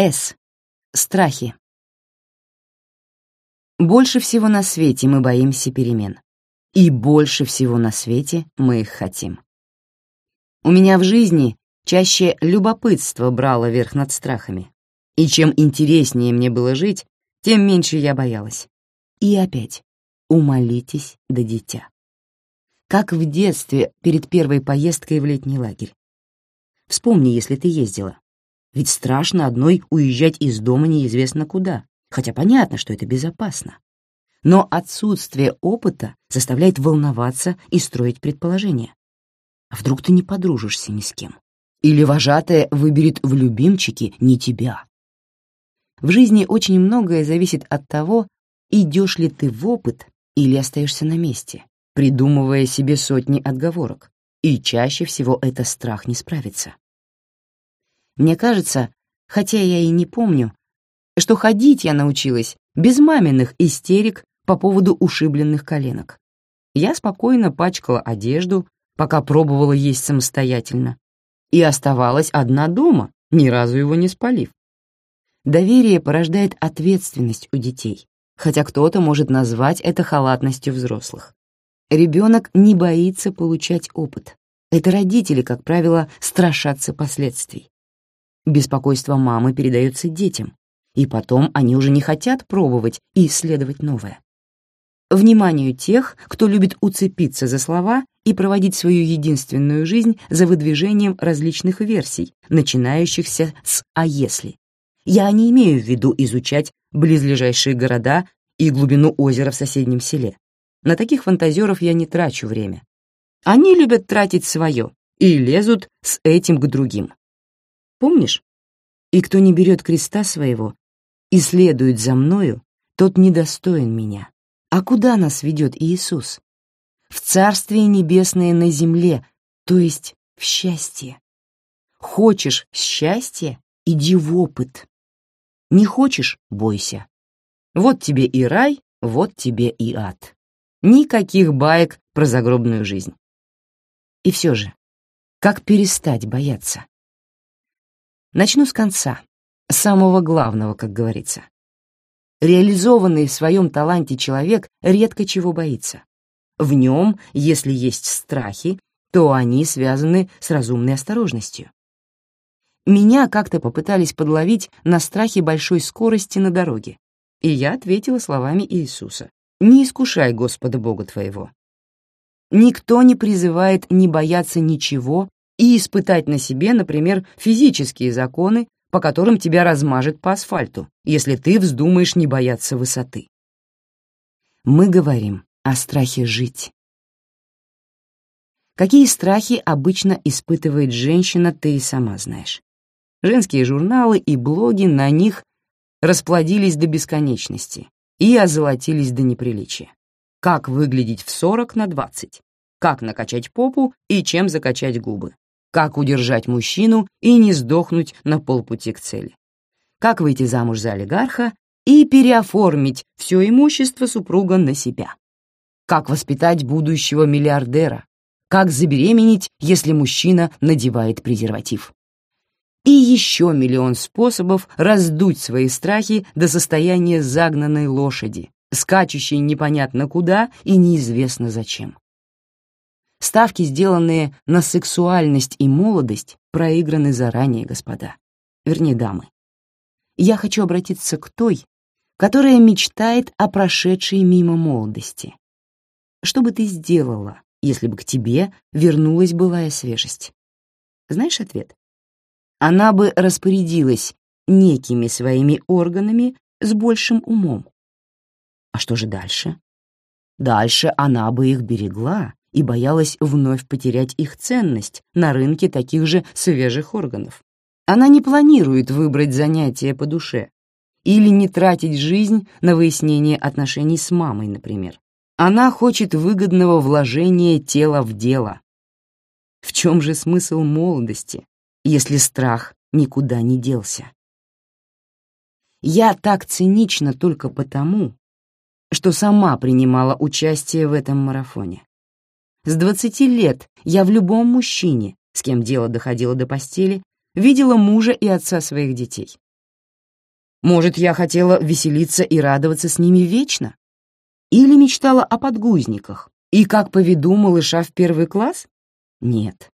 С. Страхи. Больше всего на свете мы боимся перемен. И больше всего на свете мы их хотим. У меня в жизни чаще любопытство брало верх над страхами. И чем интереснее мне было жить, тем меньше я боялась. И опять, умолитесь до дитя. Как в детстве перед первой поездкой в летний лагерь. Вспомни, если ты ездила. Ведь страшно одной уезжать из дома неизвестно куда хотя понятно, что это безопасно. Но отсутствие опыта заставляет волноваться и строить предположения. А вдруг ты не подружишься ни с кем? Или вожатая выберет в любимчики не тебя? В жизни очень многое зависит от того, идешь ли ты в опыт или остаешься на месте, придумывая себе сотни отговорок, и чаще всего это страх не справиться. Мне кажется, хотя я и не помню, что ходить я научилась без маминых истерик по поводу ушибленных коленок. Я спокойно пачкала одежду, пока пробовала есть самостоятельно, и оставалась одна дома, ни разу его не спалив. Доверие порождает ответственность у детей, хотя кто-то может назвать это халатностью взрослых. Ребенок не боится получать опыт. Это родители, как правило, страшатся последствий. Беспокойство мамы передается детям, и потом они уже не хотят пробовать и исследовать новое. Вниманию тех, кто любит уцепиться за слова и проводить свою единственную жизнь за выдвижением различных версий, начинающихся с «а если». Я не имею в виду изучать близлежащие города и глубину озера в соседнем селе. На таких фантазеров я не трачу время. Они любят тратить свое и лезут с этим к другим. Помнишь? И кто не берет креста своего и следует за мною, тот недостоин меня. А куда нас ведет Иисус? В Царствие Небесное на земле, то есть в счастье. Хочешь счастья — иди в опыт. Не хочешь — бойся. Вот тебе и рай, вот тебе и ад. Никаких баек про загробную жизнь. И все же, как перестать бояться? Начну с конца самого главного, как говорится. Реализованный в своем таланте человек редко чего боится. В нем, если есть страхи, то они связаны с разумной осторожностью. Меня как-то попытались подловить на страхе большой скорости на дороге, и я ответила словами Иисуса. «Не искушай Господа Бога твоего». Никто не призывает не бояться ничего и испытать на себе, например, физические законы, по которым тебя размажет по асфальту, если ты вздумаешь не бояться высоты. Мы говорим о страхе жить. Какие страхи обычно испытывает женщина, ты и сама знаешь. Женские журналы и блоги на них расплодились до бесконечности и озолотились до неприличия. Как выглядеть в 40 на 20, как накачать попу и чем закачать губы, как удержать мужчину и не сдохнуть на полпути к цели? Как выйти замуж за олигарха и переоформить все имущество супруга на себя? Как воспитать будущего миллиардера? Как забеременеть, если мужчина надевает презерватив? И еще миллион способов раздуть свои страхи до состояния загнанной лошади, скачущей непонятно куда и неизвестно зачем. Ставки, сделанные на сексуальность и молодость, проиграны заранее, господа. Вернее, дамы. Я хочу обратиться к той, которая мечтает о прошедшей мимо молодости. Что бы ты сделала, если бы к тебе вернулась былая свежесть? Знаешь ответ? Она бы распорядилась некими своими органами с большим умом. А что же дальше? Дальше она бы их берегла и боялась вновь потерять их ценность на рынке таких же свежих органов. Она не планирует выбрать занятие по душе или не тратить жизнь на выяснение отношений с мамой, например. Она хочет выгодного вложения тела в дело. В чем же смысл молодости, если страх никуда не делся? Я так цинична только потому, что сама принимала участие в этом марафоне. С 20 лет я в любом мужчине, с кем дело доходило до постели, видела мужа и отца своих детей. Может, я хотела веселиться и радоваться с ними вечно? Или мечтала о подгузниках и как поведу малыша в первый класс? Нет.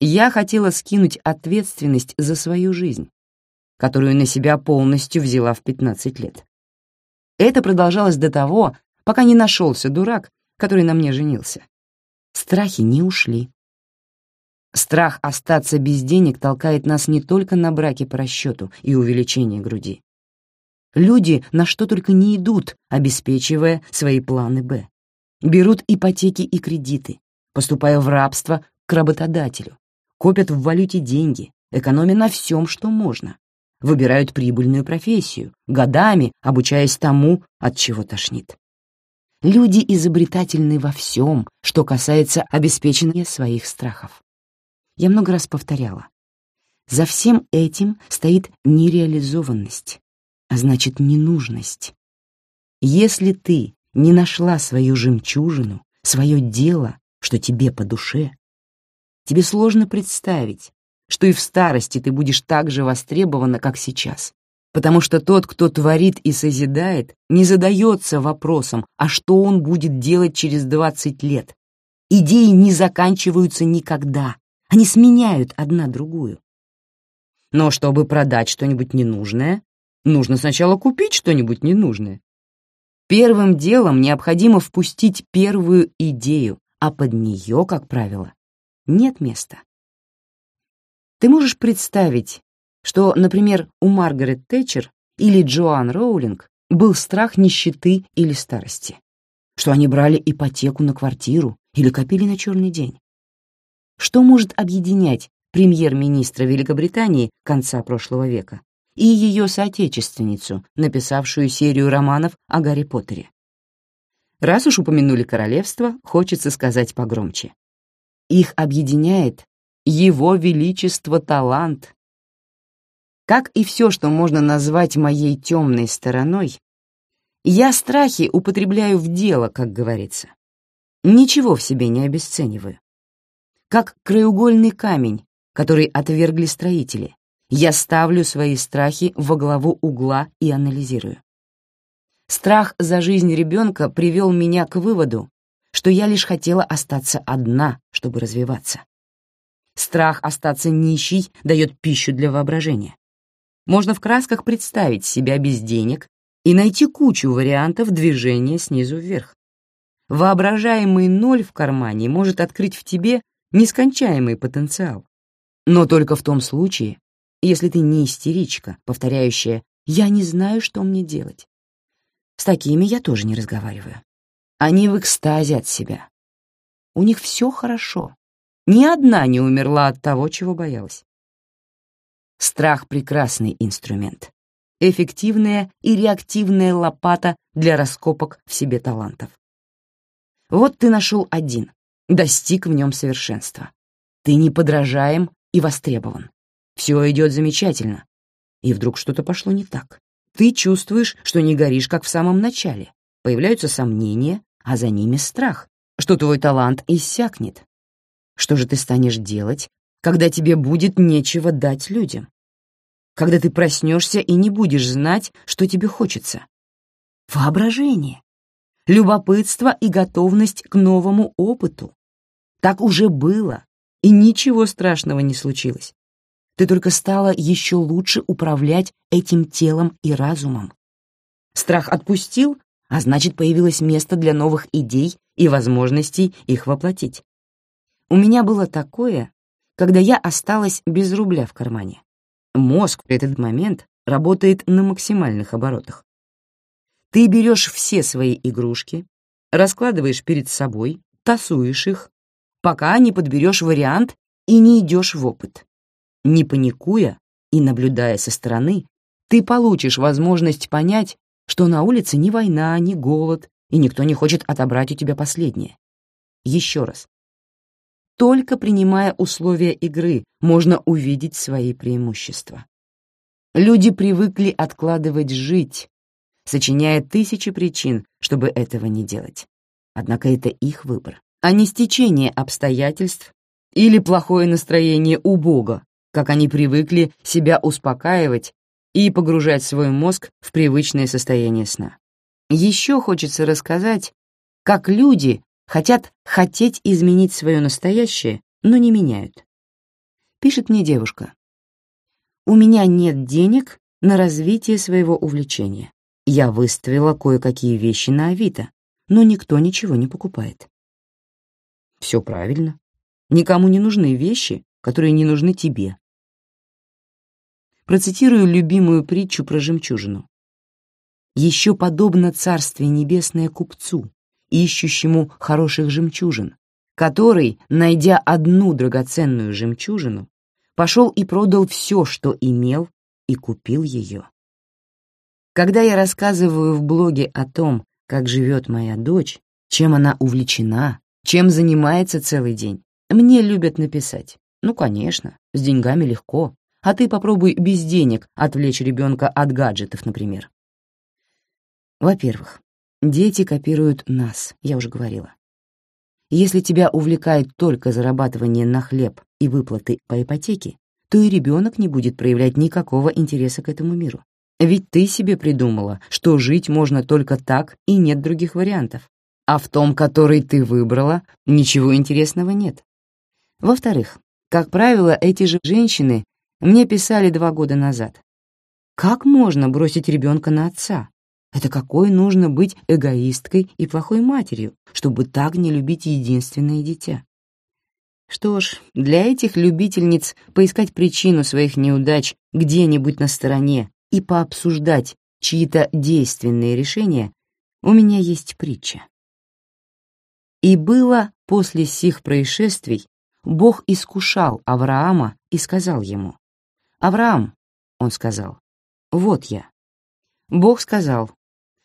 Я хотела скинуть ответственность за свою жизнь, которую на себя полностью взяла в 15 лет. Это продолжалось до того, пока не нашелся дурак, который на мне женился. Страхи не ушли. Страх остаться без денег толкает нас не только на браки по расчету и увеличение груди. Люди на что только не идут, обеспечивая свои планы «Б». Берут ипотеки и кредиты, поступая в рабство к работодателю, копят в валюте деньги, экономя на всем, что можно, выбирают прибыльную профессию, годами обучаясь тому, от чего тошнит. Люди изобретательны во всем, что касается обеспечения своих страхов. Я много раз повторяла. За всем этим стоит нереализованность, а значит ненужность. Если ты не нашла свою жемчужину, свое дело, что тебе по душе, тебе сложно представить, что и в старости ты будешь так же востребована, как сейчас. Потому что тот, кто творит и созидает, не задается вопросом, а что он будет делать через 20 лет. Идеи не заканчиваются никогда, они сменяют одна другую. Но чтобы продать что-нибудь ненужное, нужно сначала купить что-нибудь ненужное. Первым делом необходимо впустить первую идею, а под нее, как правило, нет места. Ты можешь представить, что, например, у Маргарет Тэтчер или Джоан Роулинг был страх нищеты или старости, что они брали ипотеку на квартиру или копили на черный день. Что может объединять премьер-министра Великобритании конца прошлого века и ее соотечественницу, написавшую серию романов о Гарри Поттере. Раз уж упомянули королевство, хочется сказать погромче. Их объединяет его величество талант. Как и все, что можно назвать моей темной стороной, я страхи употребляю в дело, как говорится. Ничего в себе не обесцениваю. Как краеугольный камень, который отвергли строители, я ставлю свои страхи во главу угла и анализирую. Страх за жизнь ребенка привел меня к выводу, что я лишь хотела остаться одна, чтобы развиваться. Страх остаться нищей дает пищу для воображения. Можно в красках представить себя без денег и найти кучу вариантов движения снизу вверх. Воображаемый ноль в кармане может открыть в тебе нескончаемый потенциал. Но только в том случае, если ты не истеричка, повторяющая «я не знаю, что мне делать». С такими я тоже не разговариваю. Они в экстазе от себя. У них все хорошо. Ни одна не умерла от того, чего боялась. Страх — прекрасный инструмент. Эффективная и реактивная лопата для раскопок в себе талантов. Вот ты нашел один, достиг в нем совершенства. Ты неподражаем и востребован. Все идет замечательно. И вдруг что-то пошло не так. Ты чувствуешь, что не горишь, как в самом начале. Появляются сомнения, а за ними страх, что твой талант иссякнет. Что же ты станешь делать, когда тебе будет нечего дать людям? Когда ты проснешься и не будешь знать, что тебе хочется? Воображение, любопытство и готовность к новому опыту. Так уже было, и ничего страшного не случилось. Ты только стала еще лучше управлять этим телом и разумом. Страх отпустил, а значит, появилось место для новых идей и возможностей их воплотить. У меня было такое, когда я осталась без рубля в кармане. Мозг в этот момент работает на максимальных оборотах. Ты берешь все свои игрушки, раскладываешь перед собой, тасуешь их, пока не подберешь вариант и не идешь в опыт. Не паникуя и наблюдая со стороны, ты получишь возможность понять, что на улице ни война, ни голод, и никто не хочет отобрать у тебя последнее. Еще раз. Только принимая условия игры, можно увидеть свои преимущества. Люди привыкли откладывать жить, сочиняя тысячи причин, чтобы этого не делать. Однако это их выбор, а не стечение обстоятельств или плохое настроение у Бога, как они привыкли себя успокаивать и погружать свой мозг в привычное состояние сна. Еще хочется рассказать, как люди хотят хотеть изменить свое настоящее, но не меняют. Пишет мне девушка. «У меня нет денег на развитие своего увлечения. Я выставила кое-какие вещи на Авито, но никто ничего не покупает». Все правильно. Никому не нужны вещи, которые не нужны тебе. Процитирую любимую притчу про жемчужину. «Еще подобно Царствие Небесное купцу, ищущему хороших жемчужин, который, найдя одну драгоценную жемчужину, пошел и продал все, что имел, и купил ее. Когда я рассказываю в блоге о том, как живет моя дочь, чем она увлечена, чем занимается целый день, мне любят написать. Ну, конечно, с деньгами легко, а ты попробуй без денег отвлечь ребенка от гаджетов, например. Во-первых, дети копируют нас, я уже говорила. Если тебя увлекает только зарабатывание на хлеб и выплаты по ипотеке, то и ребенок не будет проявлять никакого интереса к этому миру. Ведь ты себе придумала, что жить можно только так и нет других вариантов. А в том, который ты выбрала, ничего интересного нет. Во-вторых, как правило, эти же женщины мне писали два года назад. Как можно бросить ребенка на отца? Это какой нужно быть эгоисткой и плохой матерью, чтобы так не любить единственное дитя? Что ж, для этих любительниц поискать причину своих неудач где-нибудь на стороне и пообсуждать чьи-то действенные решения у меня есть притча. И было после сих происшествий Бог искушал Авраама и сказал ему, «Авраам», — он сказал, — «вот я». Бог сказал,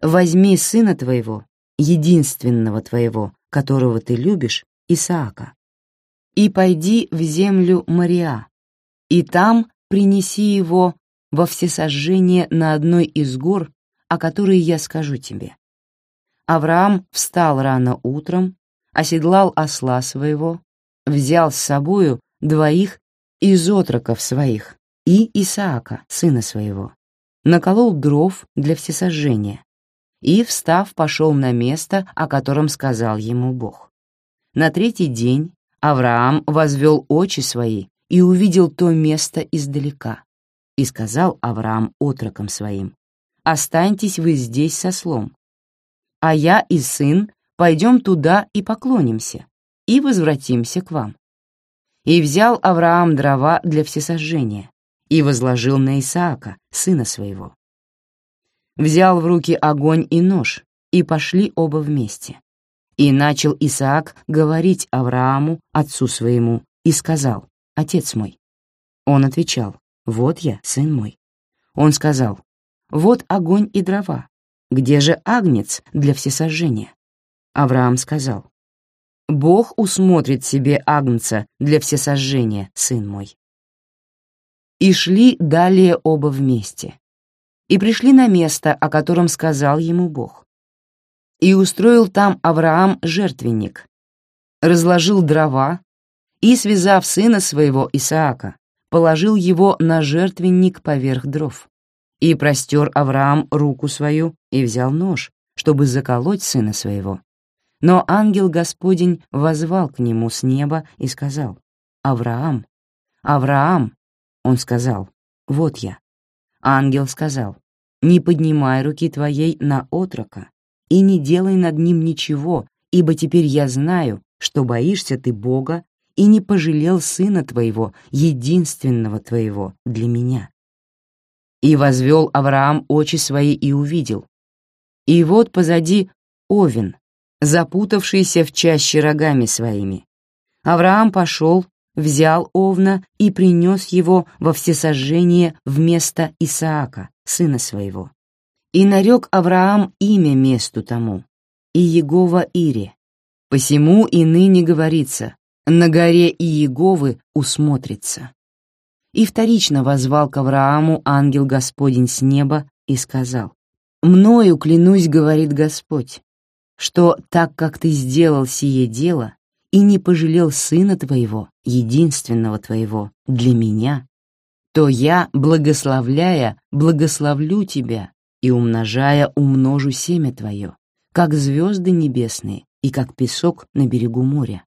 возьми сына твоего, единственного твоего, которого ты любишь, Исаака, и пойди в землю Мария, и там принеси его во всесожжение на одной из гор, о которой я скажу тебе. Авраам встал рано утром, оседлал осла своего, взял с собою двоих из отроков своих и Исаака, сына своего, наколол дров для всесожжения, и, встав, пошел на место, о котором сказал ему Бог. На третий день Авраам возвел очи свои и увидел то место издалека. И сказал Авраам отрокам своим, «Останьтесь вы здесь со слом, а я и сын пойдем туда и поклонимся, и возвратимся к вам». И взял Авраам дрова для всесожжения и возложил на Исаака, сына своего взял в руки огонь и нож, и пошли оба вместе. И начал Исаак говорить Аврааму, отцу своему, и сказал, «Отец мой». Он отвечал, «Вот я, сын мой». Он сказал, «Вот огонь и дрова. Где же агнец для всесожжения?» Авраам сказал, «Бог усмотрит себе агнца для всесожжения, сын мой». И шли далее оба вместе, и пришли на место, о котором сказал ему Бог. И устроил там Авраам жертвенник, разложил дрова и, связав сына своего Исаака, положил его на жертвенник поверх дров. И простер Авраам руку свою и взял нож, чтобы заколоть сына своего. Но ангел Господень возвал к нему с неба и сказал, «Авраам, Авраам!» Он сказал, «Вот я». Ангел сказал, не поднимай руки твоей на отрока и не делай над ним ничего, ибо теперь я знаю, что боишься ты Бога и не пожалел сына твоего, единственного твоего, для меня. И возвел Авраам очи свои и увидел. И вот позади Овен, запутавшийся в чаще рогами своими. Авраам пошел, взял Овна и принес его во всесожжение вместо Исаака, сына своего. И нарек Авраам имя месту тому, и Егова Ире. Посему и ныне говорится, на горе Иеговы усмотрится. И вторично возвал к Аврааму ангел Господень с неба и сказал, «Мною, клянусь, говорит Господь, что так как ты сделал сие дело и не пожалел сына твоего, единственного твоего, для меня, то я, благословляя, благословлю тебя и, умножая, умножу семя твое, как звезды небесные и как песок на берегу моря.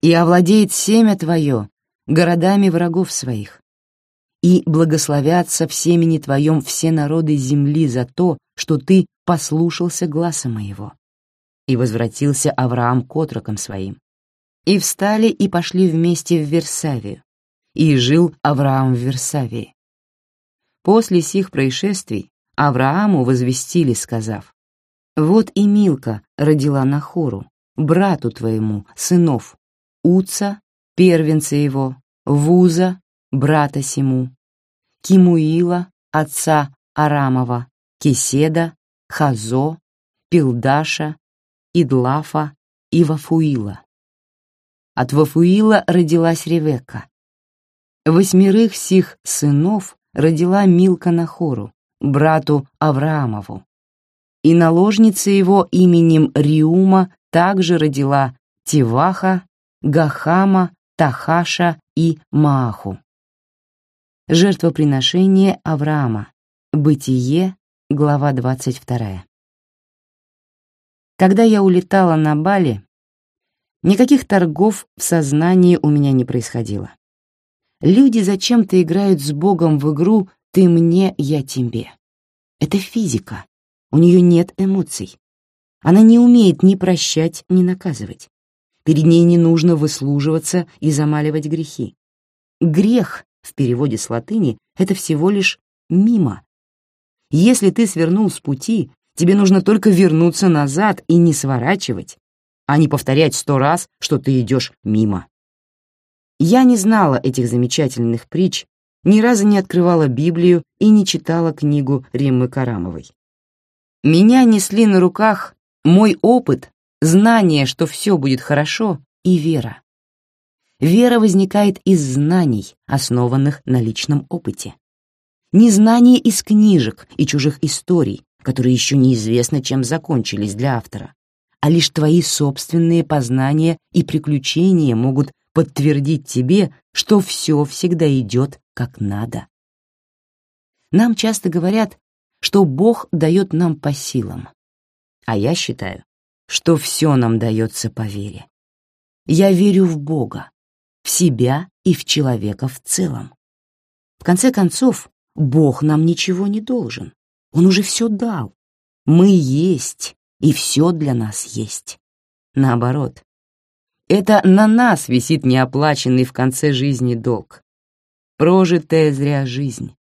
И овладеет семя твое городами врагов своих, и благословятся в семени твоем все народы земли за то, что ты послушался гласа моего. И возвратился Авраам к отрокам своим. И встали и пошли вместе в Версавию, и жил Авраам в Версавии. После сих происшествий Аврааму возвестили, сказав, «Вот и Милка родила Нахору, брату твоему, сынов, Уца, первенца его, Вуза, брата Симу, Кимуила, отца Арамова, Кеседа, Хазо, Пилдаша, Идлафа и Вафуила. От Вафуила родилась Ревекка. Восьмерых сих сынов родила Милка Нахору, брату Авраамову. И наложница его именем Риума также родила Тиваха, Гахама, Тахаша и Мааху. Жертвоприношение Авраама. Бытие, глава 22. Когда я улетала на Бали, никаких торгов в сознании у меня не происходило. Люди зачем-то играют с Богом в игру «ты мне, я тебе». Это физика. У нее нет эмоций. Она не умеет ни прощать, ни наказывать. Перед ней не нужно выслуживаться и замаливать грехи. Грех, в переводе с латыни, это всего лишь «мимо». Если ты свернул с пути, тебе нужно только вернуться назад и не сворачивать, а не повторять сто раз, что ты идешь мимо. Я не знала этих замечательных притч, ни разу не открывала Библию и не читала книгу Риммы Карамовой. Меня несли на руках мой опыт знание, что все будет хорошо, и вера. Вера возникает из знаний, основанных на личном опыте. Не знания из книжек и чужих историй, которые еще неизвестно, чем закончились для автора, а лишь твои собственные познания и приключения могут подтвердить тебе, что все всегда идет как надо. Нам часто говорят, что Бог дает нам по силам, а я считаю, что все нам дается по вере. Я верю в Бога, в себя и в человека в целом. В конце концов, Бог нам ничего не должен. Он уже все дал. Мы есть, и все для нас есть. Наоборот, это на нас висит неоплаченный в конце жизни долг. Прожитая зря жизнь.